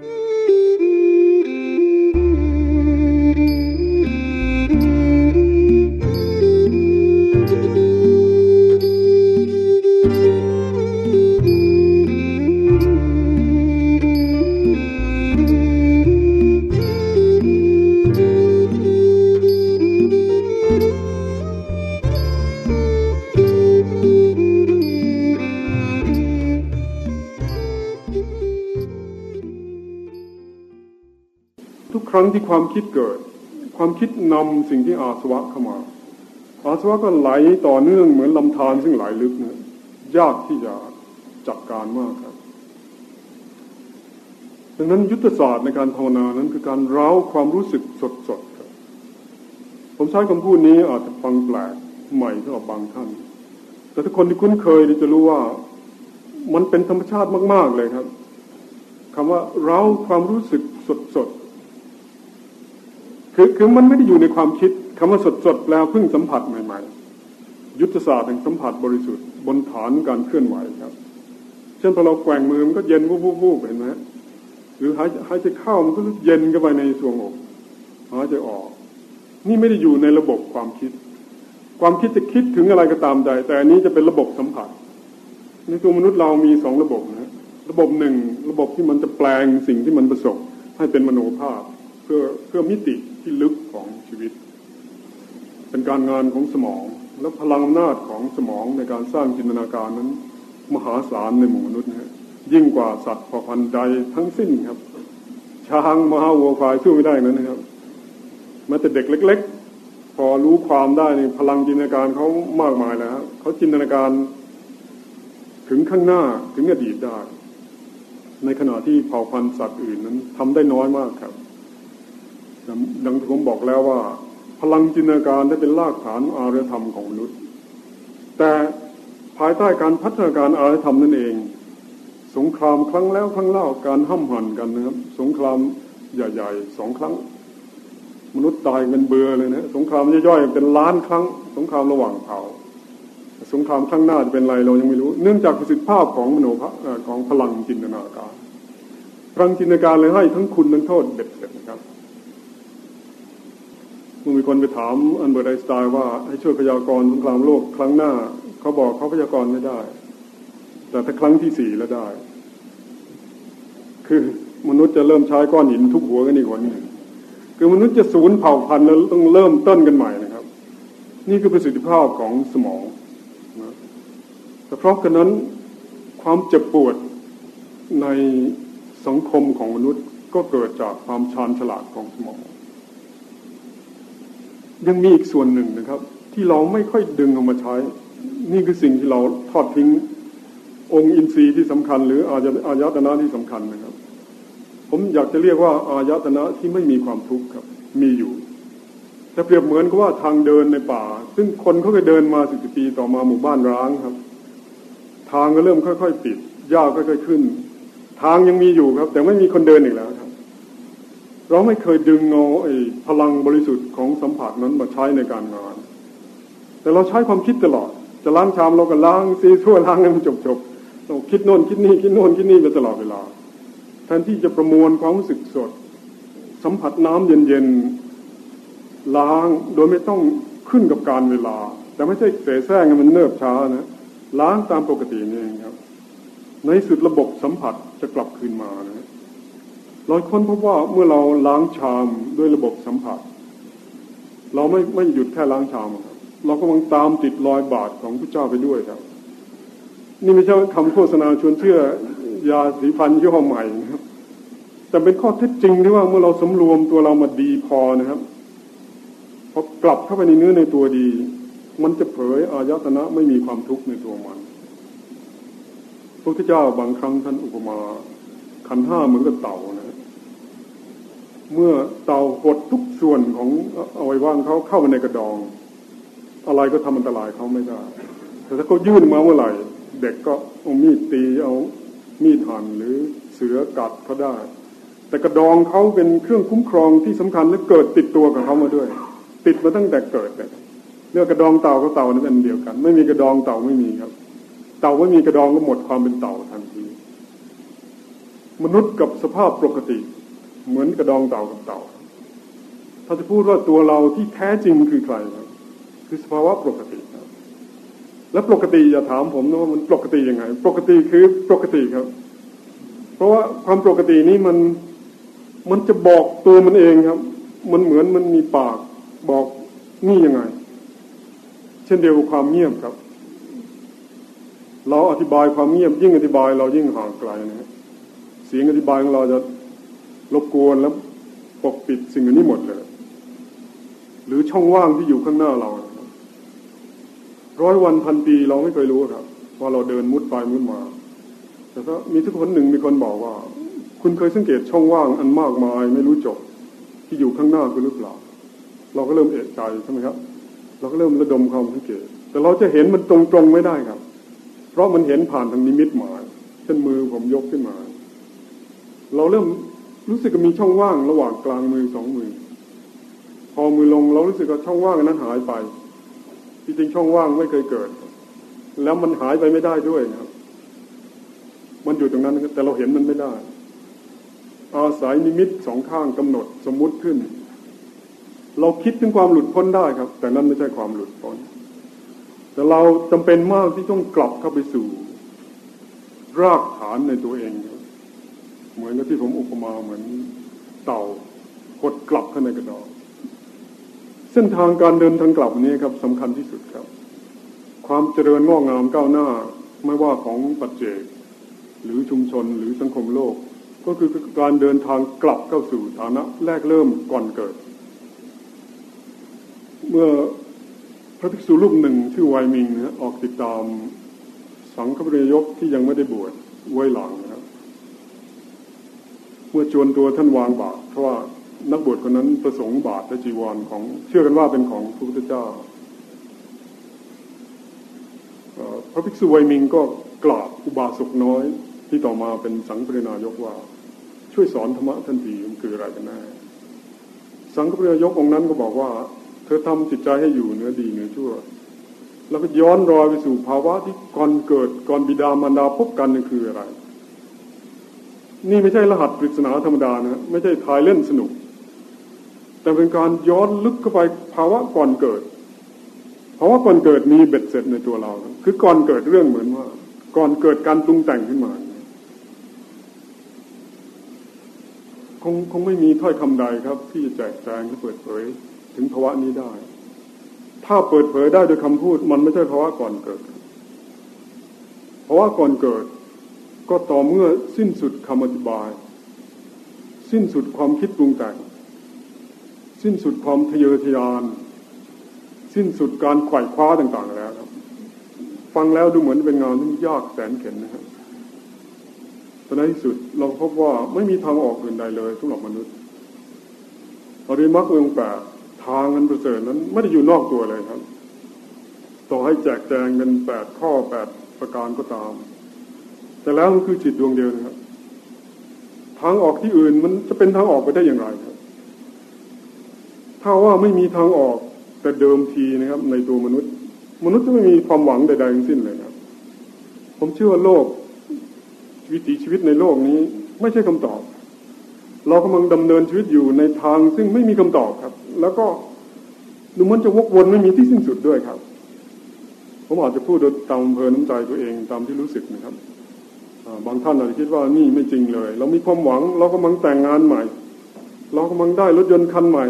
ทุ รั้งที่ความคิดเกิด ความคิดนำสิ่งที่อาสวะเข้ามา อาสวะก็ไหลต่อเนื่องเหมือนลำธารซึ่งไหลลึกเนะยยากที่จะจัดการมากครับดังนั้นยุทธศาสตร์ในการภาวนานั้นคือการเร้าความรู้สึกสดๆครับผมใช้คำพูดนี้อาจจะฟังแปลกใหม่สำหรับบางท่าน แต่ถ้าคนที่คุ้นเคยจะรู้ว่ามันเป็นธรรมชาติมาก ๆเลยครับคำว่าเร้าความรู้สึกสดๆ คือคือมันไม่ได้อยู่ในความคิดคำว่าสดๆแล้วเพิ่งสัมผัสใหม่ ๆ ยุทธศาสตร์แห่งสัมผัสบริสุทธิ์บนฐานการเคลื่อนไหวครับ เช่นพอเราแกว่งมือมันก็เย็นวูบๆเห็นไหมหรือหายหายใจเข้ามันก็เย็นเข้าไปในสวงอกหายใจออก นี่ไม่ได้อยู่ในระบบความคิด ความคิดจะคิดถึงอะไรก็ตามใจ แต่อันนี้จะเป็นระบบสัมผัส ในตัวมนุษย์เรามีสองระบบนะระบบหนึ่งระบบที่มันจะแปลงสิ่งที่มันประสบให้เป็นมโนภาพ เพื่อเพื่อมิติ ที่ลึกของชีวิต เป็นการงานของสมอง และพลังอำนาจของสมองในการสร้างจินตนาการนั้น มหาศาลในหมู่มนุษย์นะยิ่งกว่าสัตว์พอพันใดทั้งสิ้นครับ ช้างมหาวัวควายสู้ไม่ได้นั้นนะครับแม้แต่เด็กเล็ก ๆ พอรู้ความได้ในพลังจินตนาการเขามากมายแล้วเขาจินตนาการ ถึงข้างหน้าถึงอดีตได้ ในขณะที่เผ่าพันธุ์สัตว์อื่นนั้นทำได้น้อยมากครับ ดังที่ผมบอกแล้วว่า พลังจินตนาการได้เป็นรากฐานอารยธรรมของมนุษย์ แต่ภายใต้การพัฒนาการอารยธรรมนั่นเอง สงครามครั้งแล้วครั้งเล่าการห้ำหั่นกันนะครับ สงครามใหญ่ๆสองครั้ง มนุษย์ตายเป็นเบื่อเลยนะสงครามย่อยๆเป็นล้านครั้ง สงครามระหว่างเผ่าสงครามข้างหน้าจะเป็นไรเรายังไม่รู้ เนื่องจากประสิทธิภาพของมโนภาของพลังจินตนาการพลังจินตนาการเลยให้ทั้งคุณทั้งโทษเด็ดเด็ดนะครับ เมื่อมีคนไปถามอันเบอร์ไอสไตน์ว่าให้ช่วยพยากรณ์สงครามโลกครั้งหน้า เขาบอกเขาพยากรณ์ไม่ได้ แต่ถ้าครั้งที่สี่แล้วได้ คือมนุษย์จะเริ่มใช้ก้อนหินทุกหัวกันอีกคนหนึ่งคือมนุษย์จะสูญเผ่าพันธุ์แล้วต้องเริ่มต้นกันใหม่นะครับ นี่คือประสิทธิภาพของสมองแต่เพราะกันนั้นความเจ็บปวดในสังคมของมนุษย์ก็เกิดจากความชาญฉลาดของสมอง ยังมีอีกส่วนหนึ่งนะครับ ที่เราไม่ค่อยดึงออกมาใช้ นี่คือสิ่งที่เราทอดทิ้งองค์อินทรีย์ที่สำคัญ หรืออายายตนะที่สำคัญนะครับ ผมอยากจะเรียกว่าอายตนะที่ไม่มีความทุกข์ครับ มีอยู่ แต่เปรียบเหมือนกับว่าทางเดินในป่า ซึ่งคนเขาเคยเดินมาสิบปีต่อมาหมู่บ้านร้างครับ ทางก็เริ่มค่อย ๆ ปิดหญ้าค่อยๆขึ้น ทางยังมีอยู่ครับ แต่ไม่มีคนเดินอีกแล้ว เราไม่เคยดึงเอาไอ้พลังบริสุทธิ์ของสัมผัสนั้นมาใช้ในการงาน แต่เราใช้ความคิดตลอด จะล้างชามเราก็ล้างซีทั่วล้างให้มันจบๆเราคิดโน่นคิดนี่คิดโน่นคิดนี่ไปตลอดเวลาแทนที่จะประมวลความรู้สึกสด สัมผัสน้ำเย็นๆล้างโดยไม่ต้องขึ้นกับการเวลา แต่ไม่ใช่เสแสร้งมันเนิบช้านะล้างตามปกตินี่เองครับ ในสุดระบบสัมผัสจะกลับคืนมานะ เราค้นพบว่าเมื่อเราล้างชามด้วยระบบสัมผัส เราไม่ไม่หยุดแค่ล้างชามครับเราก็มังตามติดรอยบาดของพระเจ้าไปด้วยครับ นี่ไม่ใช่คำโฆษณาชวนเชื่อยาสีฟันยี่ห้อใหม่นะครับ แต่เป็นข้อเท็จจริงที่ว่าเมื่อเราสำรวมตัวเรามาดีพอนะครับพอกลับเข้าไปในเนื้อในตัวดี มันจะเผยอายตนะไม่มีความทุกข์ในตัวมันพระพุทธเจ้าบางครั้งท่านอุปมาขันห้าเหมือนกับเต่านะ เมื่อเต่าหดทุกส่วนของอวัยวะเขาเข้ามาในกระดอง อะไรก็ทำอันตรายเขาไม่ได้ แต่ถ้าเขายื่นมาเมื่อไหร่ เด็กก็เอามีดตีเอามีดหั่นหรือเสือกัดเขาได้ แต่กระดองเขาเป็นเครื่องคุ้มครองที่สำคัญและเกิดติดตัวกับเขามาด้วย ติดมาตั้งแต่เกิดเลยเรื่องกระดองเต่ากับเต่านี่เป็นเดียวกัน ไม่มีกระดองเต่าไม่มีครับ เต่าไม่มีกระดองก็หมดความเป็นเต่าทันที มนุษย์กับสภาพปกติ เหมือนกระดองเต่ากับเต่า ถ้าจะพูดว่าตัวเราที่แท้จริงคือใครครับคือสภาวะปกติครับ และปกติอย่าถามผมนะว่ามันปกติยังไง ปกติคือปกติครับ เพราะว่าความปกตินี้มันมันจะบอกตัวมันเองครับ มันเหมือนมันมีปากบอกนี่ยังไง เช่นเดียวกับความเงียบครับ เราอธิบายความเงียบยิ่งอธิบายเรายิ่งห่างไกลนะเสียงอธิบายของเราจะ รบกวนแล้วปกปิดสิ่งนี้หมดเลย หรือช่องว่างที่อยู่ข้างหน้าเรา ร้อยวันพันปีเราไม่เคยรู้ครับว่าเราเดินมุดไปมุดมา แต่ถ้ามีทุกคนหนึ่งมีคนบอกว่า คุณเคยสังเกตช่องว่างอันมากมาย ไม่รู้จบ ที่อยู่ข้างหน้าคุณหรือเปล่า เราก็เริ่มเอะใจใช่ไหมครับ เราก็เริ่มระดมความสังเกต แต่เราจะเห็นมันตรงๆไม่ได้ครับ เพราะมันเห็นผ่านทางนิมิตหมายเช่นมือผมยกขึ้นมา เราเริ่ม รู้สึกมีช่องว่างระหว่างกลางมือสองมือ พอมือลงเรารู้สึกว่าช่องว่างนั้นหายไปที่จริงช่องว่างไม่เคยเกิด แล้วมันหายไปไม่ได้ด้วยครับ มันอยู่ตรงนั้นแต่เราเห็นมันไม่ได้ อาศัยนิมิตสองข้างกำหนดสมมุติขึ้น เราคิดถึงความหลุดพ้นได้ครับ แต่นั้นไม่ใช่ความหลุดพ้น แต่เราจำเป็นมากที่ต้องกลับเข้าไปสู่ รากฐานในตัวเอง เหมือนกับที่ผมอุปมาเหมือนเต่ากดกลับข้างในกระดองเส้นทางการเดินทางกลับนี้ครับสำคัญที่สุดครับ ความเจริญงอกงามก้าวหน้าไม่ว่าของปัจเจก หรือชุมชนหรือสังคมโลก ก็คือการเดินทางกลับเข้าสู่ฐานะแรกเริ่มก่อนเกิด เมื่อพระภิกษุรูปหนึ่งชื่อไวมิงนะออกติดตามสังฆปริยกที่ยังไม่ได้บวชไว้หลัง เมื่อจวนตัวท่านวางบาตรเพราะว่านักบวชคนนั้นประสงค์บาตรและจีวรของ เชื่อกันว่าเป็นของพระพุทธเจ้าพระภิกษุไวมิงก็กราบอุบาสกน้อย ที่ต่อมาเป็นสังฆปรินายกว่า ช่วยสอนธรรมะทันทีมันคืออะไรกันแน่สังฆปรินายกองค์นั้นก็บอกว่า เธอทำจิตใจให้อยู่เนื้อดีเนื้อชั่ว แล้วก็ย้อนรอยไปสู่ภาวะที่ก่อนเกิดก่อนบิดามารดาพบกันนั่นคืออะไร นี่ไม่ใช่รหัสปริศนาธรรมดานะไม่ใช่ทายเล่นสนุก แต่เป็นการย้อนลึกเข้าไปภาวะก่อนเกิดภาวะก่อนเกิดมีเบ็ดเสร็จในตัวเรา คือก่อนเกิดเรื่องเหมือนว่า ก่อนเกิดการปรุงแต่งขึ้นมาคงคงไม่มีถ้อยคำใดครับ ที่จะแจกแจงที่เปิดเผยถึงภาวะนี้ได้ ถ้าเปิดเผยได้โดยคำพูด มันไม่ใช่ภาวะก่อนเกิดภาวะก่อนเกิด ก็ต่อเมื่อสิ้นสุดคำอธิบาย สิ้นสุดความคิดปรุงแต่ง สิ้นสุดความทะเยอทะยาน สิ้นสุดการไขว่คว้าต่าง ๆ แล้วครับฟังแล้วดูเหมือนเป็นงานที่ยากแสนเข็ญนะครับแต่ในที่สุดเราพบว่าไม่มีทางออกอื่นใดเลยสำหรับมนุษย์อริมักเองแปดทางอันประเสริฐนั้นไม่ได้อยู่นอกตัวเลยครับ ต่อให้แจกแจงเงินแปดข้อแปดประการก็ตาม แต่แล้วมันคือจิตดวงเดียวนะครับ ทางออกที่อื่นมันจะเป็นทางออกไปได้อย่างไรครับ ถ้าว่าไม่มีทางออกแต่เดิมทีนะครับ ในตัวมนุษย์ มนุษย์จะไม่มีความหวังใดๆทั้งสิ้นเลยครับ ผมเชื่อว่าโลกวิถีชีวิตในโลกนี้ ไม่ใช่คำตอบ เรากำลังดำเนินชีวิตอยู่ในทางซึ่งไม่มีคำตอบครับ แล้วก็ดูมันจะวกวนไม่มีที่สิ้นสุดด้วยครับ ผมอาจจะพูดโดยตามเพลินน้ำใจตัวเองตามที่รู้สึกนะครับ บางท่านอาจจะคิดว่านี่ไม่จริงเลย เรามีความหวัง เรากำลังแต่งงานใหม่ เรากำลังได้รถยนต์คันใหม่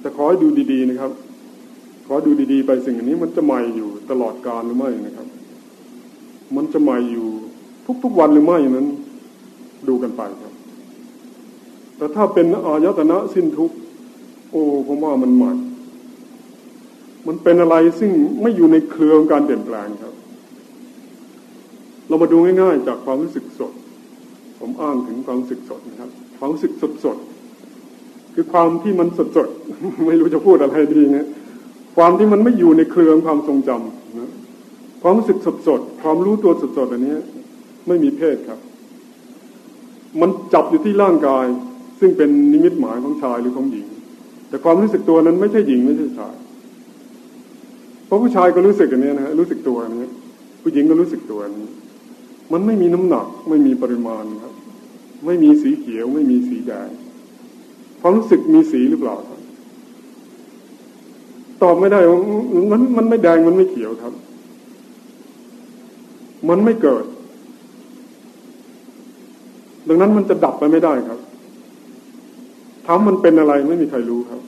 แต่ขอให้ดูดีๆนะครับ ขอดูดีๆ ไปสิ่งนี้มันจะใหม่อยู่ตลอดกาลหรือไม่นะครับ มันจะใหม่อยู่ทุกๆวันหรือไม่นั้น ดูกันไปครับ แต่ถ้าเป็นอายตนะสิ้นทุกโอ้ผมว่ามันใหม่ มันเป็นอะไรซึ่งไม่อยู่ในเครือของการเปลี่ยนแปลงครับ เรามาดูง่าย ๆ จากความรู้สึกสด ผมอ้างถึงความรู้สึกสดนะครับ ความรู้สึกสดสดคือความที่มันสดสดไม่รู้จะพูดอะไรดีเนี่ยความที่มันไม่อยู่ในเครือความทรงจำนะความรู้สึกสดสดความรู้ตัวสดสดอันนี้ไม่มีเพศครับ มันจับอยู่ที่ร่างกาย ซึ่งเป็นนิมิตหมายของชายหรือของหญิง แต่ความรู้สึกตัวนั้นไม่ใช่หญิงไม่ใช่ชายเพราะผู้ชายก็รู้สึกอันนี้นะรู้สึกตัวอันนี้ผู้หญิงก็รู้สึกตัวอันนี้ มันไม่มีน้ำหนัก ไม่มีปริมาณครับ ไม่มีสีเขียว ไม่มีสีแดงความรู้สึกมีสีหรือเปล่าครับ ตอบไม่ได้มันมันไม่แดงมันไม่เขียวครับ มันไม่เกิด ดังนั้นมันจะดับไปไม่ได้ครับถามมันเป็นอะไรไม่มีใครรู้ครับ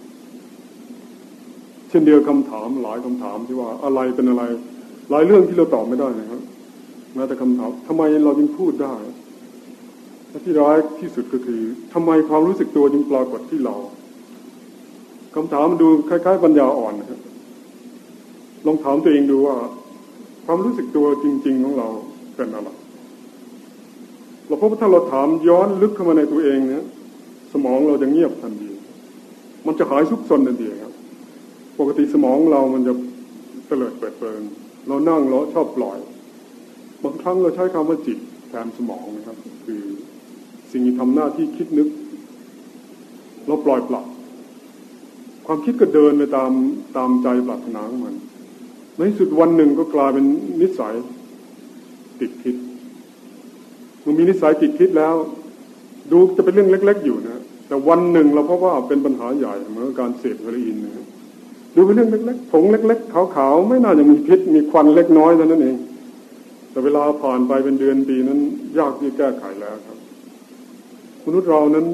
เช่นเดียวคำถามหลายคำถามที่ว่าอะไรเป็นอะไร หลายเรื่องที่เราตอบไม่ได้นะครับ แม้แต่คำถามทำไมเราจึงพูดได้และที่ร้ายที่สุดก็คือทำไมความรู้สึกตัวจึงปรากฏที่เราคำถามมันดูคล้ายๆปัญญาอ่อนนะครับลองถามตัวเองดูว่า ความรู้สึกตัวจริง ๆ ของเราเป็นอะไรเราพบว่าถ้าเราถามย้อนลึกเข้ามาในตัวเองเนี่ยสมองเราจะเงียบทันที มันจะหายซุกซนทันทีครับ ปกติสมองเรามันจะเตลิดเปิดเปิงเรานั่งเราชอบปล่อย บางครั้งเราใช้คำว่าจิตแทนสมองนะครับ คือสิ่งที่ทำหน้าที่คิดนึก เราปล่อยปลับความคิดก็เดินไปตามตามใจปรารถนาของมัน ในสุดวันหนึ่งก็กลายเป็นนิสัยติดคิดมันมีนิสัยติดคิดแล้ว ดูจะเป็นเรื่องเล็ก ๆ อยู่นะแต่วันหนึ่งเราพบว่าเป็นปัญหาใหญ่เหมือนการเสพเฮโรอีนนะดูเป็นเรื่องเล็กๆผงเล็ก ๆ ขาวๆไม่น่าจะมีพิษมีควันเล็กน้อยเท่านั้นเอง แต่เวลาผ่านไปเป็นเดือนปีนั้น ยากที่แก้ไขแล้วครับมนุษย์เรานั้น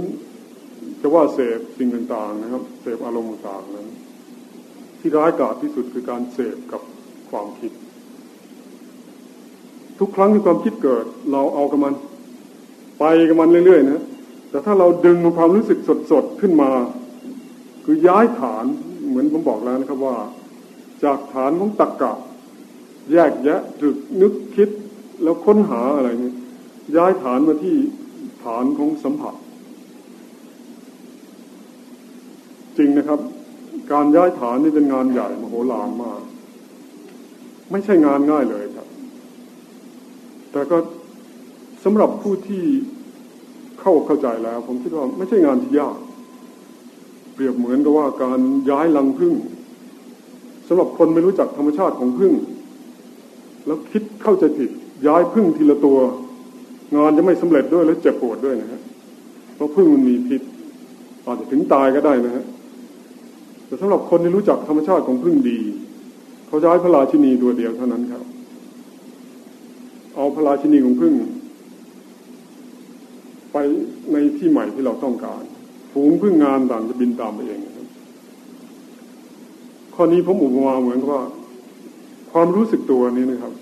จะว่าเสพสิ่งต่างๆนะครับ เสพอารมณ์ต่างๆนั้น ที่ร้ายกาจที่สุดคือการเสพกับความคิด ทุกครั้งที่ความคิดเกิด เราเอากับมัน ไปกับมันเรื่อยๆนะแต่ถ้าเราดึงความรู้สึกสดๆขึ้นมา คือย้ายฐานเหมือนผมบอกแล้วนะครับว่า จากฐานของตักกะ แยกแยะตึกนึกคิดแล้วค้นหาอะไรนี่ย้ายฐานมาที่ฐานของสัมผัส จริงนะครับ การย้ายฐานนี่เป็นงานใหญ่มโหฬารมาก ไม่ใช่งานง่ายเลยครับ แต่ก็สำหรับผู้ที่เข้าเข้าใจแล้ว ผมคิดว่าไม่ใช่งานที่ยาก เปรียบเหมือนกับว่าการย้ายลังพึ่งสำหรับคนไม่รู้จักธรรมชาติของพึ่ง แล้วคิดเข้าใจผิดย้ายพึ่งทีละตัว งานจะไม่สำเร็จด้วยและเจ็บปวดด้วยนะฮะเพราะพึ่งมันมีพิษอาจจะถึงตายก็ได้นะฮะแต่สำหรับคนที่รู้จักธรรมชาติของพึ่งดี เขาย้ายพระราชินีตัวเดียวเท่านั้นครับ เอาพระราชินีของพึ่ง ไปในที่ใหม่ที่เราต้องการฝูงพึ่งงานต่างจะบินตามไปเองครับข้อนี้ผมอุปมาเหมือนกับว่า ความรู้สึกตัวนี้นะครับ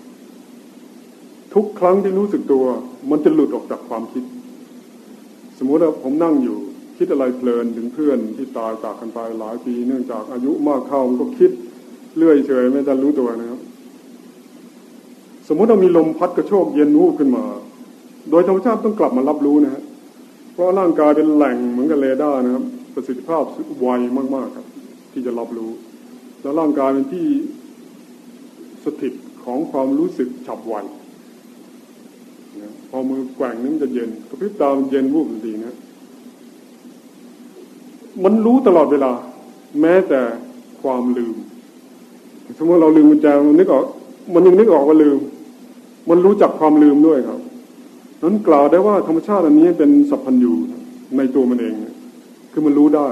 ทุกครั้งที่รู้สึกตัว มันจะหลุดออกจากความคิด สมมติว่าผมนั่งอยู่ คิดอะไรเพลินถึงเพื่อนที่ตายจากกันไปหลายปี เนื่องจากอายุมากเข้ามันก็คิดเลื่อยเฉยไม่ทันรู้ตัวนะครับ สมมติเรามีลมพัดกระโชกเย็นวูบขึ้นมา โดยธรรมชาติต้องกลับมารับรู้นะฮะเพราะร่างกายเป็นแหล่งเหมือนกับเรดาร์นะครับ ประสิทธิภาพไวมากๆครับ ที่จะรับรู้ แล้วร่างกายเป็นที่ สถิตของความรู้สึกฉับไวนะพอมือแกว่งนึงจะเย็นกระพริบตามันเย็นวูบทันทีนะ มันรู้ตลอดเวลา แม้แต่ความลืม สมมติเราลืมกุญแจมันนึกออกมันยังนึกออกว่าลืม มันรู้จักความลืมด้วยครับนั้นกล่าวได้ว่าธรรมชาติอันนี้เป็นสัพพัญญูในตัวมันเอง คือมันรู้ได้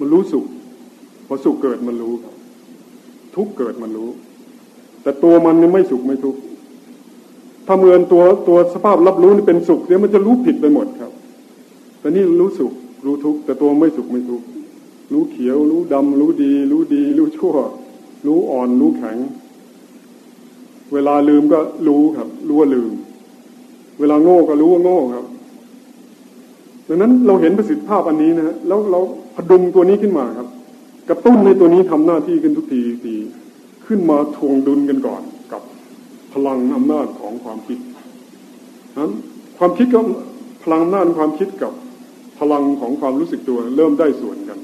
มันรู้สุขพอสุขเกิดมันรู้ครับ ทุกเกิดมันรู้ แต่ตัวมันไม่สุขไม่ทุกถ้าเมือนตัวตัวสภาพรับรู้นี่เป็นสุขเนี่ยมันจะรู้ผิดไปหมดครับ แต่นี่รู้สุขรู้ทุกข์แต่ตัวไม่สุขไม่ทุกข์รู้เขียว รู้ดำรู้ดี รู้ดี รู้ชั่ว รู้อ่อนรู้แข็ง เวลาลืมก็รู้ครับ รู้ว่าลืม เวลาโง่ก็รู้ว่าโง่ครับดังนั้นเราเห็นประสิทธิภาพอันนี้นะฮะแล้วเราพดุงตัวนี้ขึ้นมาครับ กระตุ้นในตัวนี้ทำหน้าที่ขึ้นทุกทีทีขึ้นมาทวงดุลกันก่อน กับพลังอำนาจของความคิดนั้นความคิดก็พลังอำนาจความคิดกับพลังของความรู้สึกตัวเริ่มได้ส่วนกัน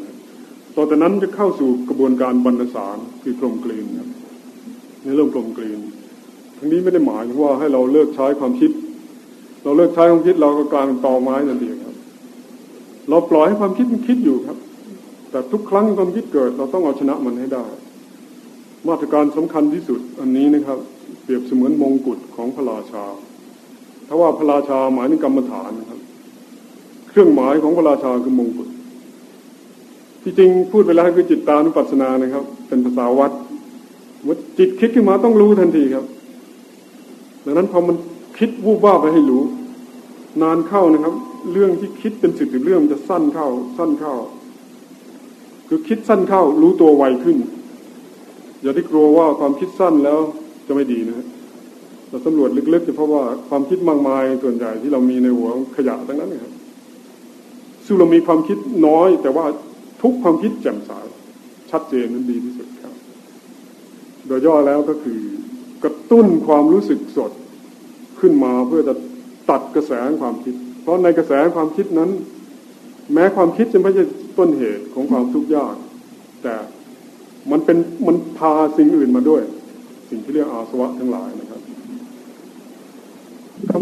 ต่อจากนั้นจะเข้าสู่กระบวนการบรรณสารคือกลมกลืนครับในเริ่มกลมกลืนทั้งนี้ไม่ได้หมายว่าให้เราเลิกใช้ความคิด เราเลิกใช้ความคิดเราก็กลายเป็นตอไม้นั่นเองครับ เราปล่อยให้ความคิดมันคิดอยู่ครับ แต่ทุกครั้งความคิดเกิดเราต้องเอาชนะมันให้ได้ มาตรการสำคัญที่สุดอันนี้นะครับ เปรียบเสมือนมงกุฎของพระราชา ถ้าว่าพระราชาหมายถึงกรรมฐานนะครับ เครื่องหมายของพระราชาคือมงกุฎที่จริงพูดไปแล้วคือจิตตานุปัสสนานะครับ เป็นภาษาวัดว่าจิตคิดขึ้นมาต้องรู้ทันทีครับ ดังนั้นพอมันคิดวูบว่าไปให้รู้ นานเข้านะครับ เรื่องที่คิดเป็นสิบสิบเรื่องจะสั้นเข้า สั้นเข้า คือคิดสั้นเข้ารู้ตัวไวขึ้น อย่าได้กลัวว่าความคิดสั้นแล้วจะไม่ดีนะเราสำรวจลึกๆจะพราะว่าความคิดมากมายส่วนใหญ่ที่เรามีในหัวขยะทั้งนั้นนะครับซึ่งเรามีความคิดน้อย แต่ว่าทุกความคิดแจ่มใสชัดเจนนั้นดีที่สุดครับ โดยย่อแล้วก็คือกระตุ้นความรู้สึกสดขึ้นมาเพื่อจะตัดกระแสความคิด เพราะในกระแสความคิดนั้น แม้ความคิดจะไม่ใช่ ต้นเหตุของความทุกข์ยาก แต่มันเป็นมันพาสิ่งอื่นมาด้วย สิ่งที่เรียกอาสวะทั้งหลายนะครับ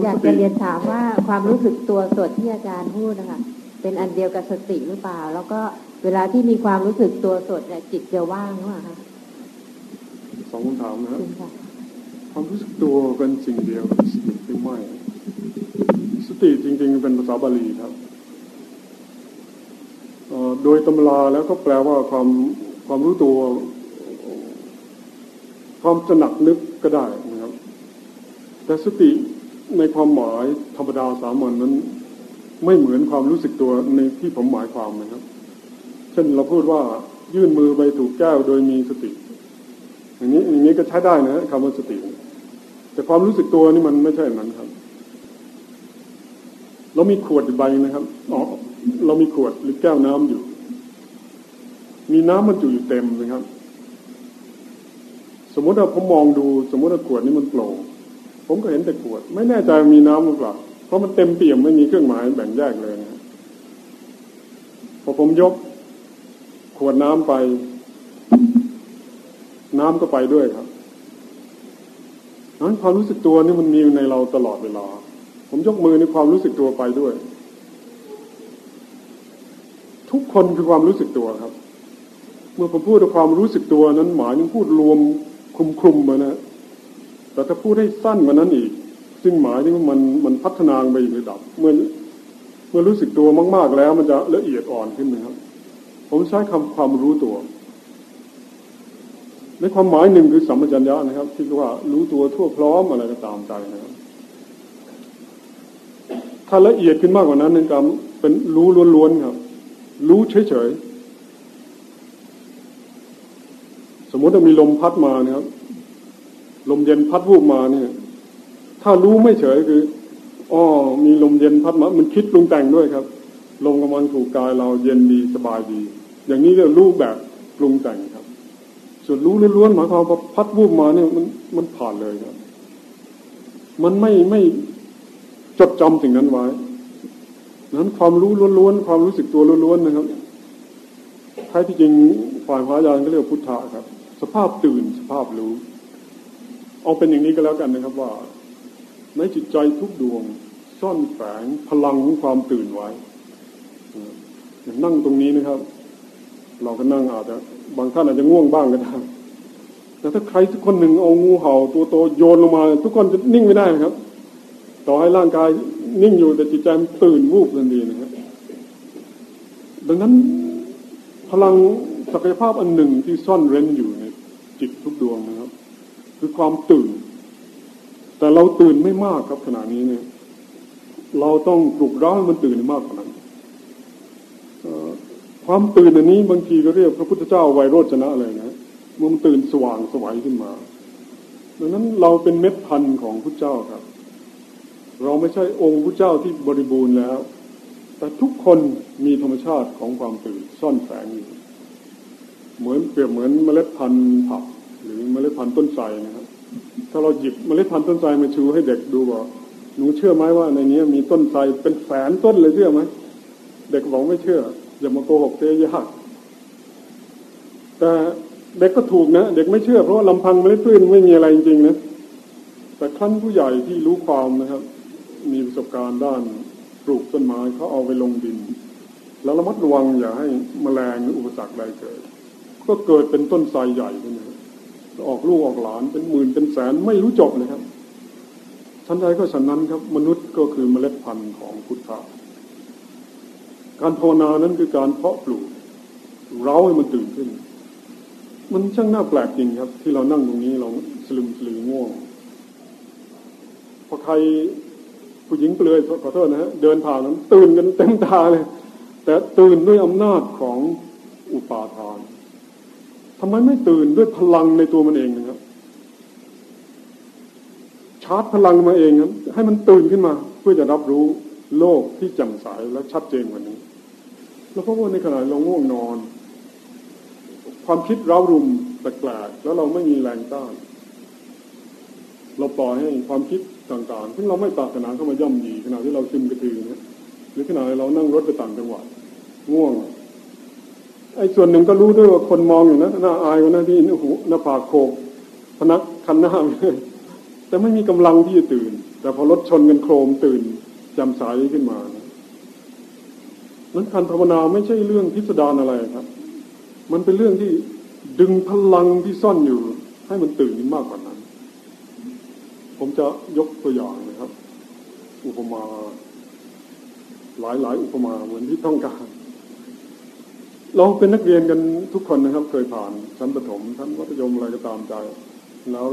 อยากจะเรียนถามว่าความรู้สึกตัวสดที่อาจารย์พูดนะคะเป็นอันเดียวกับสติหรือเปล่า แล้วก็เวลาที่มีความรู้สึกตัวสดเนี่ยจิตจะว่างหรือเปล่าคะสองคำถามนะครับความรู้สึกตัวเป็นสิ่งเดียวกับสติหรือไม่สติจริง ๆ เป็นภาษาบาลีครับ โดยตำราแล้วก็แปลว่าความความรู้ตัว ความจะหนักนึกก็ได้นะครับ แต่สติในความหมายธรรมดาสามัญนนั้น ไม่เหมือนความรู้สึกตัวในที่ผมหมายความนะครับ เช่นเราพูดว่ายื่นมือไปถูกแก้วโดยมีสติ อย่างนี้อย่างนี้ก็ใช้ได้นะคำว่าสติ แต่ความรู้สึกตัวนี่มันไม่ใช่อย่างนั้นครับ เรามีขวดใบนะครับอ๋อ เรามีขวดหรือแก้วน้ำอยู่ มีน้ำมันจุอยู่เต็มนะครับ สมมติว่าผมมองดู สมมติว่าขวดนี้มันโปร่งผมก็เห็นแต่ขวด ไม่แน่ใจมีน้ำหรือเปล่าเพราะมันเต็มเปี่ยมไม่มีเครื่องหมายแบ่งแยกเลยนะพอผมยก ขวดน้ำไป น้ำก็ไปด้วยครับนั้นความรู้สึกตัวนี่มันมีในเราตลอดเวลา ผมยกมือในความรู้สึกตัวไปด้วย ทุกคนคือความรู้สึกตัวครับ เมื่อผมพูดถึงความรู้สึกตัวนั้นหมายถึงพูดรวมคลุมมานะแต่ถ้าพูดให้สั้นกว่านั้นอีก ซึ่งหมายถึงมันมันพัฒนาไปอีกระดับเมื่อเมื่อรู้สึกตัวมาก ๆแล้ว มันจะละเอียดอ่อนขึ้นนะครับ ผมใช้คำความรู้ตัวในความหมายหนึ่งคือสัมปชัญญะนะครับ ที่ว่ารู้ตัวทั่วพร้อมอะไรก็ตามใจนะครับถ้าละเอียดขึ้นมากกว่านั้นนึงการเป็นรู้ล้วนๆครับ รู้เฉยๆ สมมติว่ามีลมพัดมาเนะครับ ลมเย็นพัดวูบมาเนี่ย ถ้ารู้ไม่เฉยคืออ๋อมีลมเย็นพัดมา มันคิดปรุงแต่งด้วยครับ ลมกำลังถูกกายเราเย็นดีสบายดี อย่างนี้เรียกรู้แบบปรุงแต่งครับ ส่วนรู้ล้วนๆหมายความว่าพัดวูบมาเนี่ยมันมันผ่านเลยครับ มันไม่ไม่จดจำสิ่งนั้นไว้ นั้นความรู้ล้วนๆความรู้สึกตัวล้วนๆนะครับท้ายที่จริงฝ่ายพระญาณก็เรียกพุทธะครับ สภาพตื่นสภาพรู้ เอาเป็นอย่างนี้ก็แล้วกันนะครับว่า ในจิตใจทุกดวง ซ่อนแฝงพลังของความตื่นไว้อย่างนั่งตรงนี้นะครับ เราก็นั่งอาจจะบางท่านอาจจะง่วงบ้างก็ได้แต่ถ้าใครทุกคนหนึ่งเอางูเห่าตัวโตโยนลงมา ทุกคนจะนิ่งไม่ได้ครับ ต่อให้ร่างกายนิ่งอยู่แต่จิตใจตื่นวูบทันทีนะครับดังนั้นพลังศักยภาพอันหนึ่งที่ซ่อนเร้นอยู่ในจิตทุกดวงนะครับ คือความตื่น แต่เราตื่นไม่มากครับขณะนี้เนี่ย เราต้องปลุกร้างมันตื่นมากกว่านั้นความตื่นอันนี้บางทีก็เรียกพระพุทธเจ้าไวโรจนะเลยนะเมื่อมันตื่นสว่างสวัยขึ้นมาดังนั้นเราเป็นเม็ดพันธุ์ของพระเจ้าครับ เราไม่ใช่องค์พระเจ้าที่บริบูรณ์แล้ว แต่ทุกคนมีธรรมชาติของความตื่นซ่อนแฝงอยู่ เหมือนเปรียบเหมือนเมล็ดพันธุ์ผักหรือเมล็ดพันธุ์ต้นไทรนะครับ ถ้าเราหยิบเมล็ดพันธุ์ต้นไทรมาชูให้เด็กดูว่าหนูเชื่อไหมว่าในนี้มีต้นไทรเป็นแสนต้นเลยเชื่อไหมเด็กบอกไม่เชื่อ อย่ามาโกหกเสียยากแต่เด็กก็ถูกนะ เด็กไม่เชื่อเพราะว่าลำพังเมล็ดพืชไม่มีอะไรจริงๆนะแต่ขั้นผู้ใหญ่ที่รู้ความนะครับ มีประสบการณ์ด้านปลูกต้นไม้เขาเอาไปลงดิน แล้วระมัดระวังอย่าให้มแมลงหรืออุปสรรคใดเกิด ก็เกิดเป็นต้นไทรใหญ่ขึ้นนะออกลูกออกหลานเป็นหมื่นเป็นแสนไม่รู้จบเลยครับฉชั้นใดก็ฉันนั้นครับมนุษย์ก็คือเมล็ดพันธุ์ของพุทธะการภาวนานั้นคือการเพาะปลูก เราให้มันตื่นขึ้น มันช่างน่าแปลกจริงครับ ที่เรานั่งตรงนี้เราสลึมสลือง่วงพอใคร ผู้หญิงเปลือยขอโทษนะฮะเดินผ่านนั้นตื่นกันเต็มตาเลย แต่ตื่นด้วยอำนาจของอุปาทานทำไมไม่ตื่นด้วยพลังในตัวมันเองนะครับชาร์จพลังมาเองนั้นให้มันตื่นขึ้นมาเพื่อจะรับรู้โลกที่แจ่มใสและชัดเจนกว่านี้ แล้วเพราะว่าในขณะเราง่วงนอน ความคิดเร้ารุมแปลกๆแล้วเราไม่มีแรงต้านเราปล่อยให้ความคิด ต่างๆ ซึ่งเราไม่ปรารถนาเข้ามาย่ำยีขณะที่เราซึมกระตือเนี่ยหรือขณะเรานั่งรถไปต่างจังหวัดง่วงไอ้ส่วนหนึ่งก็รู้ด้วยว่าคนมองอยู่นะหน้าอายว่าหน้าที่นหูหน้าผากโขกพนักคันหน้าเลยแต่ไม่มีกำลังที่จะตื่น แต่พอรถชนกันโครมตื่นจำสายขึ้นมานะนั้นการภาวนาไม่ใช่เรื่องพิสดารอะไรครับ มันเป็นเรื่องที่ดึงพลังที่ซ่อนอยู่ ให้มันตื่นมากกว่านั้น ผมจะยกตัวอย่างนะครับ อุปมาหลายหลายอุปมาเหมือนที่ต้องการ เราเป็นนักเรียนกันทุกคนนะครับ เคยผ่านชั้นประถมชั้นมัธยมอะไรก็ตามใจ แล้ว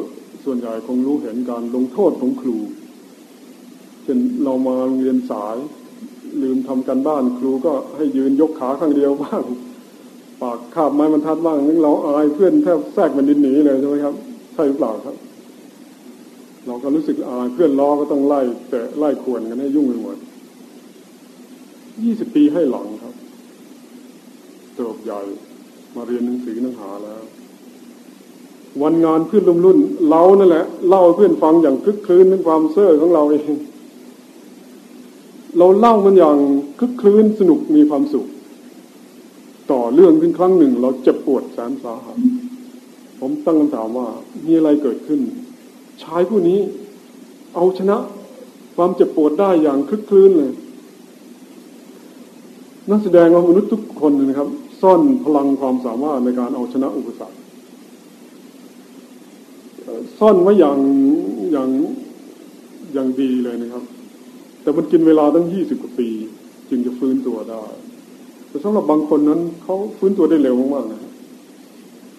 ส่วนใหญ่คงรู้เห็นการลงโทษของครูเช่นเรามาโรงเรียนสาย ลืมทำการบ้านครูก็ให้ยืนยกขาข้างเดียวบ้างปากคาบไม้บรรทัดบ้างนึงเราอายเพื่อนแทบแทรกมันดินหนีเลยใช่ไหมครับ ใช่หรือเปล่าครับ เราก็รู้สึกอายเพื่อนล้อก็ต้องไล่แต่ไล่ควรกันให้ยุ่งไปหมดยี่สิบปีให้หลังครับเติบใหญ่มาเรียนหนังสือหนังหาแล้ว วันงานเพื่อนร่วมรุ่นเรานั่นแหละเล่าเพื่อนฟังอย่างคึกคืนเป็นความเซ่อของเราเองเราเล่ามันอย่างคึกคืนสนุกมีความสุข ต่อเรื่องขึ้นครั้งหนึ่ง เราเจ็บปวดแสนสาหัสผมตั้งคำถามว่ามีอะไรเกิดขึ้น ชายผู้นี้ เอาชนะความเจ็บปวดได้อย่างคึกคืนเลยนักแสดงว่ามนุษย์ทุกคนนะครับ ซ่อนพลังความสามารถในการเอาชนะอุปสรรคซ่อนไว้อย่างอย่างอย่างดีเลยนะครับ แต่มันกินเวลาตั้งยี่สิบกว่าปี จึงจะฟื้นตัวได้ แต่สำหรับบางคนนั้นเขาฟื้นตัวได้เร็วมากๆนะ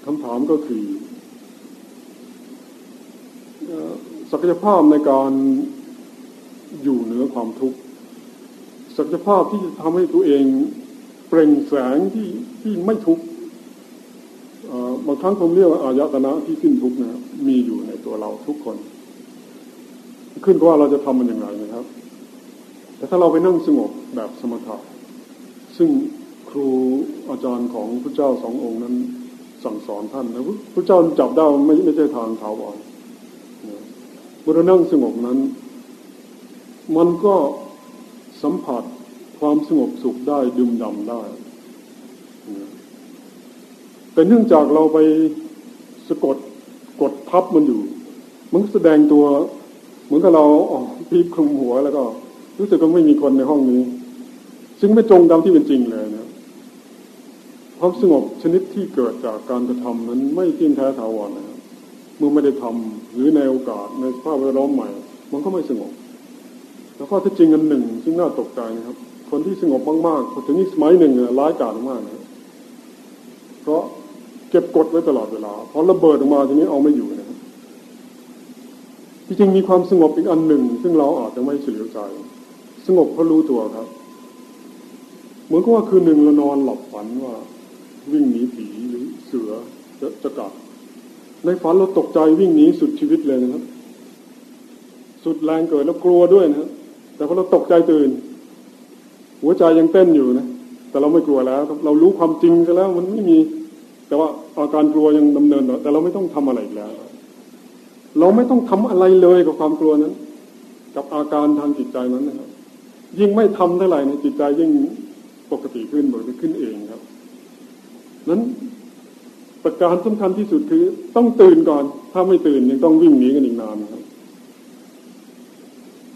คำถามก็คือ ศักยภาพในการอยู่เหนือความทุกข์ศักยภาพที่จะทำให้ตัวเองเปล่งแสงที่ที่ไม่ทุกข์บางครั้งผมเรียกว่าอายตนะที่สิ้นทุกข์นะมีอยู่ในตัวเราทุกคน ขึ้นก็ว่าเราจะทำมันอย่างไรนะครับ แต่ถ้าเราไปนั่งสงบแบบสมถะซึ่งครูอาจารย์ของพระเจ้าสององค์นั้นสั่งสอนท่านนะพระเจ้าจับได้ไม่ไม่ใช่ทางเท้าวร อเรานั่งสงบนั้น มันก็สัมผัสความสงบสุขได้ดื่มด่ำได้ แต่เนื่องจากเราไปสะกดกดทับมันอยู่ มันแสดงตัว เหมือนกับเราอ๋อพีบคลุมหัวแล้วก็ รู้สึกว่าไม่มีคนในห้องนี้ ซึ่งไม่ตรงตามที่เป็นจริงเลยนะความสงบชนิดที่เกิดจากการกระทำนั้นไม่จริงแท้ถาวรนะครับเมื่อไม่ได้ทำ หรือในโอกาสในสภาพแวดล้อมใหม่ มันก็ไม่สงบ แล้วก็ที่จริงอันหนึ่งซึ่งน่าตกใจนะครับ คนที่สงบมากๆพอถึงนี้สมัยหนึ่งร้ายกาจมากนะเพราะเก็บกดไว้ตลอดเวลาพอระเบิดออกมาทีนี้เอาไม่อยู่นะครับที่จริงมีความสงบอีกอันหนึ่ง ซึ่งเราอาจจะไม่เฉลียวใจ สงบเพราะรู้ตัวครับ เหมือนกับว่าคืนหนึ่งเรานอนหลับฝันว่า วิ่งหนีผีหรือเสือจะจะกัด ในฝันเราตกใจวิ่งหนีสุดชีวิตเลยนะครับ สุดแรงเกิดแล้วกลัวด้วยนะแต่พอเราตกใจตื่น หัวใจยังเต้นอยู่นะแต่เราไม่กลัวแล้ว เรารู้ความจริงกันแล้ว มันไม่มี แต่ว่าอาการกลัวยังดำเนินแต่เราไม่ต้องทำอะไรอีกแล้ว เราไม่ต้องทำอะไรเลยกับความกลัวนั้น กับอาการทางจิตใจนั้นนะครับ ยิ่งไม่ทำเท่าไหร่ในจิตใจยิ่งปกติขึ้นปกติขึ้นเองครับนั้น ประการสำคัญที่สุดคือ ต้องตื่นก่อน ถ้าไม่ตื่นยังต้องวิ่งหนีกันอีกนานนะครับ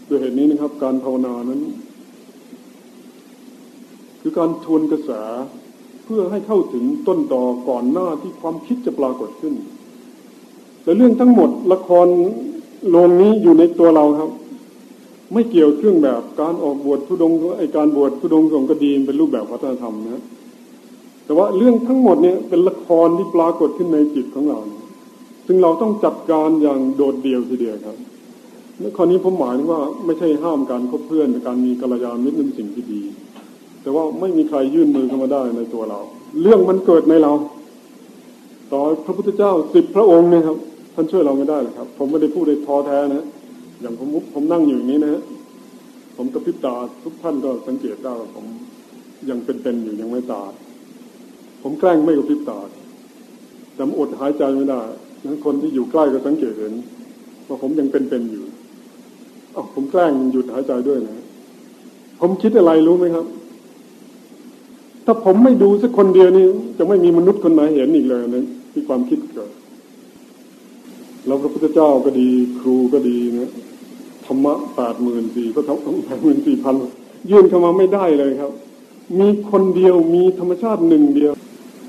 ด้วยเหตุนี้นะครับ การภาวนานั้น คือการทวนกระแสเพื่อให้เข้าถึงต้นต่อก่อนหน้าที่ความคิดจะปรากฏขึ้นแต่เรื่องทั้งหมดละครโรงนี้อยู่ในตัวเราครับ ไม่เกี่ยวเครื่องแบบการออกบวชทุดงไอการบวชทุดงสงกดีเป็นรูปแบบวัฒนธรรมนะ แต่ว่าเรื่องทั้งหมดเนี่ยเป็นละครที่ปรากฏขึ้นในจิตของเรา ซึ่งเราต้องจัดการอย่างโดดเดี่ยวทีเดียวครับในข้อนี้ผมหมายว่าไม่ใช่ห้ามการคบเพื่อนการมีกัลยาณมิตรเป็นสิ่งที่ดี แต่ว่าไม่มีใครยื่นมือเข้ามาได้ในตัวเรา เรื่องมันเกิดในเรา ต่อพระพุทธเจ้าสิบพระองค์นี่ครับท่านช่วยเราไม่ได้หรอกครับ ผมไม่ได้พูดในท้อแท้นะ อย่างผมผมนั่งอยู่อย่างนี้นะฮะผมกระพริบตาทุกท่านก็สังเกตได้ว่าผมยังเป็นๆอยู่ยังไม่ตาย ผมแกล้งไม่กระพริบตาแต่อดหายใจไม่ได้นั้นคนที่อยู่ใกล้ก็สังเกตเห็นว่าผมยังเป็นๆอยู่อ๋อผมแกล้งหยุดหายใจด้วยนะ ผมคิดอะไรรู้ไหมครับ ถ้าผมไม่ดูสักคนเดียวนี่จะไม่มีมนุษย์คนไหนเห็นอีกเลยนะที่ความคิดเกิดแล้วพระพุทธเจ้าก็ดีครูก็ดีนะธรรมะแปดหมื่นสี่พระธรรมแปดหมื่นสี่พันยื่นเข้ามาไม่ได้เลยครับ มีคนเดียวมีธรรมชาติหนึ่งเดียว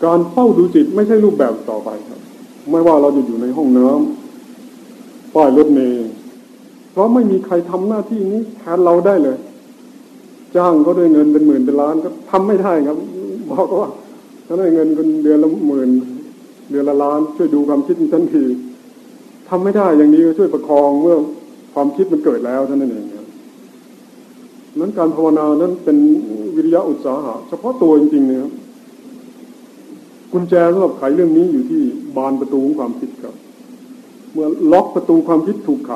การเฝ้าดูจิตไม่ใช่รูปแบบต่อไปครับ ไม่ว่าเราจะอยู่ในห้องน้ำป้ายรถเมล์เพราะไม่มีใครทำหน้าที่นี้แทนเราได้เลย จ้างเขาด้วยเงินเป็นหมื่นเป็นล้านก็ทำไม่ได้ครับ บอกว่าเขาได้เงินเป็นเดือนละหมื่นเดือนละล้าน ช่วยดูความคิดฉันทีทำไม่ได้อย่างนี้ก็ช่วยประคองเมื่อความคิดมันเกิดแล้วเท่านั้นเองครับนั้นการภาวนานั้นเป็นวิริยะอุตสาหะเฉพาะตัวจริงๆนะครับ กุญแจสำหรับไขเรื่องนี้อยู่ที่บานประตูของความคิดครับ เมื่อล็อกประตูความคิดถูกไข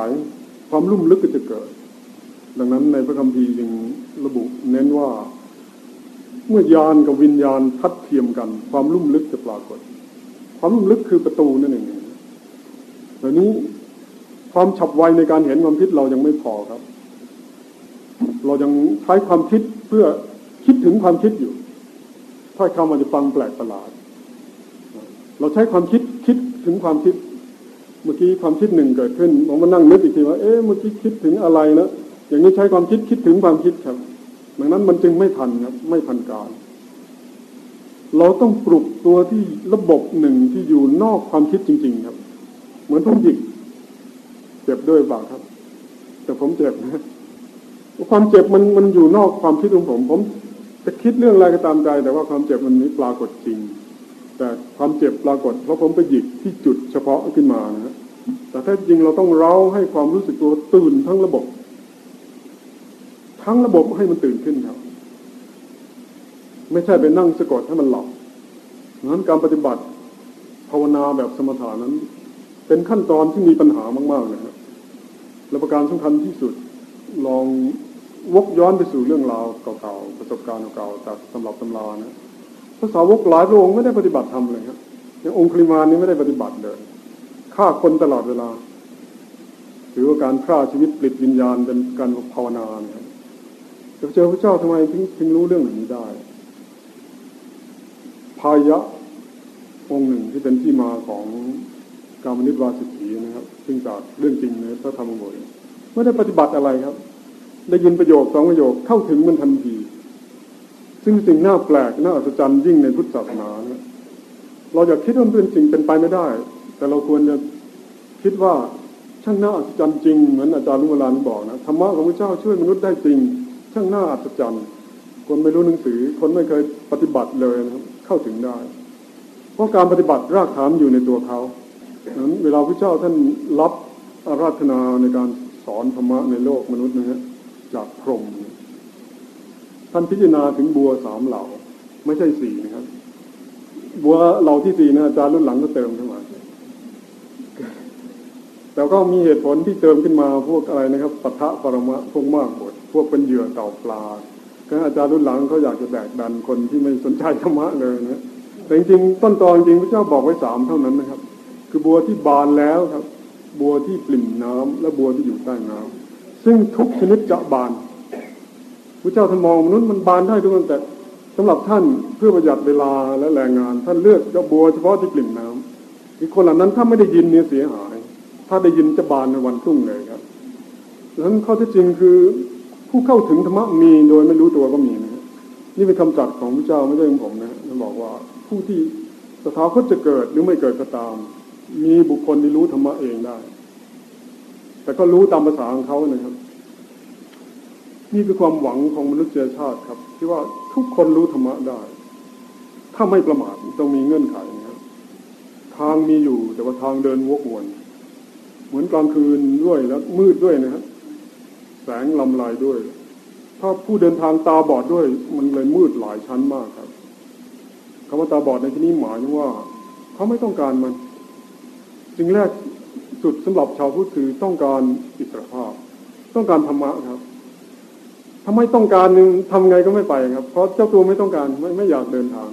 ความลุ่มลึกก็จะเกิด ดังนั้นในพระคัมภีร์ยังระบุเน้นว่า เมื่อยานกับวิญญาณทัดเทียมกัน ความลุ่มลึกจะปรากฏ ความลุ่มลึกคือประตูนั่นเองแต่นี้ความฉับไวในการเห็นความคิดเรายังไม่พอครับ เรายังใช้ความคิดเพื่อคิดถึงความคิดอยู่ถ้อยคำอาจจะฟังแปลกประหลาด เราใช้ความคิดคิดถึงความคิด เมื่อกี้ความคิดหนึ่งเกิดขึ้นผมมานั่งนึกอีกทีว่าเอ๊ะเมื่อกี้คิดถึงอะไรนะอย่างนี้ใช้ความคิดคิดถึงความคิดครับดังนั้นมันจึงไม่ทันครับ ไม่ทันการ เราต้องปลุกตัวที่ระบบหนึ่งที่อยู่นอกความคิดจริง ๆ ครับ เหมือนทุ่งหยิกเจ็บด้วยบาครับ แต่ผมเจ็บนะความเจ็บมันมันอยู่นอกความคิดของผม ผมจะคิดเรื่องอะไรก็ตามใจ แต่ว่าความเจ็บมันนี้ปรากฏจริง แต่ความเจ็บปรากฏเพราะผมไปหยิกที่จุดเฉพาะขึ้นมานะฮะแต่ถ้าจริงเราต้องเร้าให้ความรู้สึกตัวตื่นทั้งระบบ ทั้งระบบให้มันตื่นขึ้นครับ ไม่ใช่ไปนั่งสะกดให้มันหลับนั้นการปฏิบัติภาวนาแบบสมถานั้น เป็นขั้นตอนที่มีปัญหามาก ๆนะครับและประการสำคัญที่สุดลองวกย้อนไปสู่เรื่องราวเก่าๆประสบการณ์เก่าๆจากสำหรับตำรานะ ภาษาวกหลายพระองค์ไม่ได้ปฏิบัติธรรมเลยครับอย่างองค์คลิมานี้ไม่ได้ปฏิบัติเลยฆ่าคนตลอดเวลา ถือว่าการฆ่าชีวิตปลิดวิญญาณเป็นการภาวนานครับจะเจอพระเจ้าทำไมถึงถึงรู้เรื่องเหล่านี้ได้ พายะองค์หนึ่งที่เป็นที่มาของการมนิตวาสิทธีนะครับ ซึ่งจากเรื่องจริงในพระธรรมบทไม่ได้ปฏิบัติอะไรครับ ได้ยินประโยคสองประโยคเข้าถึงมันทันที ซึ่งสิ่งน่าแปลกน่าอัศจรรย์ยิ่งในพุทธศาสนานะเราอยากคิดว่ามันเป็นสิ่งเป็นไปไม่ได้ แต่เราควรจะคิดว่าช่างน่าอัศจรรย์จริงเหมือนอาจารย์ลุงลานบอกนะธรรมะของพระเจ้าช่วยมนุษย์ได้จริง ช่างน่าอัศจรรย์ คนไม่รู้หนังสือ คนไม่เคยปฏิบัติเลยนะครับเข้าถึงได้ เพราะการปฏิบัติรากฐานอยู่ในตัวเขานั้นเวลาพระเจ้าท่านรับอาราธนาในการสอนธรรมะในโลกมนุษย์นะฮะจากพรหม ท่านพิจารณาถึงบัวสามเหล่า ไม่ใช่สี่นะครับ บัวเหล่าที่สี่นะอาจารย์รุ่นหลังก็เติมขึ้นมาแต่ก็มีเหตุผลที่เติมขึ้นมาพวกอะไรนะครับปัทะปรมะพวกมากบทพวกเป็นเหยื่อเต่าปลาก็อาจารย์รุ่นหลังเขาอยากจะแบกดันคนที่ไม่สนใจธรรมะเลยนะแต่จริงๆต้นตอนจริงพระเจ้าบอกไว้สามเท่านั้นนะครับ คือบัวที่บานแล้วครับ บัวที่ปริ่มน้ำและบัวที่อยู่ใต้น้ำซึ่งทุกชนิดจะบาน พระเจ้าท่านมองมนุษย์มันบานได้ทุกคนแต่สำหรับท่านเพื่อประหยัดเวลาและแรงงาน ท่านเลือกจะบัวเฉพาะที่ปริ่มน้ำอีกคนเหล่านั้นถ้าไม่ได้ยินเนี่ยเสียหาย ถ้าได้ยินจะบานในวันพรุ่งเลยครับดังนั้นข้อที่จริงคือผู้เข้าถึงธรรมะมีโดยไม่รู้ตัวก็มีนะนี่เป็นคำจัดของพระเจ้าไม่ใช่ของผมนะท่านบอกว่าผู้ที่สถาคตจะเกิดหรือไม่เกิดก็ตาม มีบุคคลที่รู้ธรรมะเองได้ แต่ก็รู้ตามภาษาของเขานะครับ นี่คือความหวังของมนุษยชาติครับ ที่ว่าทุกคนรู้ธรรมะได้ ถ้าไม่ประมาทต้องมีเงื่อนไขนะครับทางมีอยู่ แต่ว่าทางเดินวกวน เหมือนกลางคืนด้วยแล้วมืดด้วยนะครับแสงลำลายด้วย ถ้าผู้เดินทางตาบอดด้วย มันเลยมืดหลายชั้นมากครับคำว่าตาบอดในที่นี้หมายถึงว่าเขาไม่ต้องการมันสิ่งแรกสุดสำหรับชาวพุทธคือต้องการอิสรภาพ ต้องการธรรมะครับ ถ้าไม่ต้องการหนึ่งทำไงก็ไม่ไปครับ เพราะเจ้าตัวไม่ต้องการไม่ไม่อยากเดินทาง